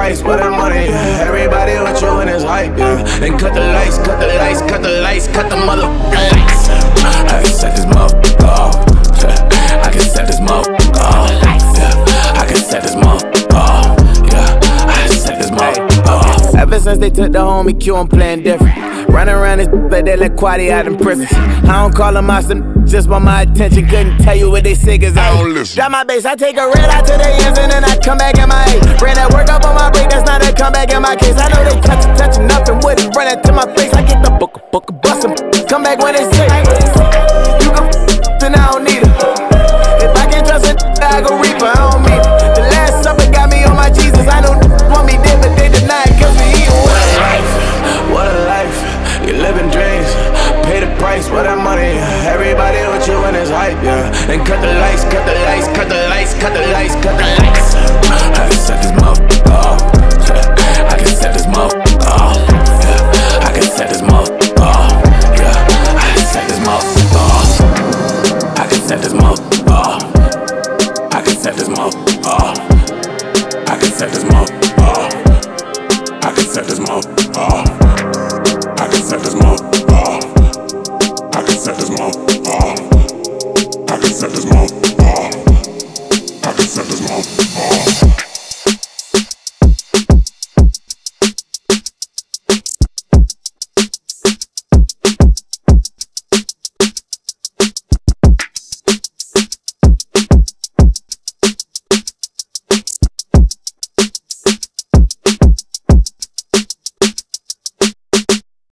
price for that money. Everybody with you in his hype, yeah. And cut the lights, cut the lights, cut the lights, cut the motherfucking Ever since they took the homie Q, I'm playing different. Running around this like they let Quaddy out in prison. I don't call them out, some just want my attention. Couldn't tell you what they say, cause I don't listen. Drop my bass, I take a red out to the ends and then I come back in my eight. Ran that work up on my break, that's not a comeback in my case. I know they touch, touching nothing with it. Run it to my face, hype, yeah. And cut the lights, cut the lights, cut the lights, cut the lights, cut the lights. I can set this motherfucker off. I can set this motherfucker off. Yeah. I can set this motherfucker off. Yeah. I can set this motherfucker off. I can set this motherfucker off. I can set this motherfucker off. I can set this motherfucker off. I can set this motherfucker off. I can set this motherfucker off. I can set this motherfucker off set this motherfucker. I can set this ah. off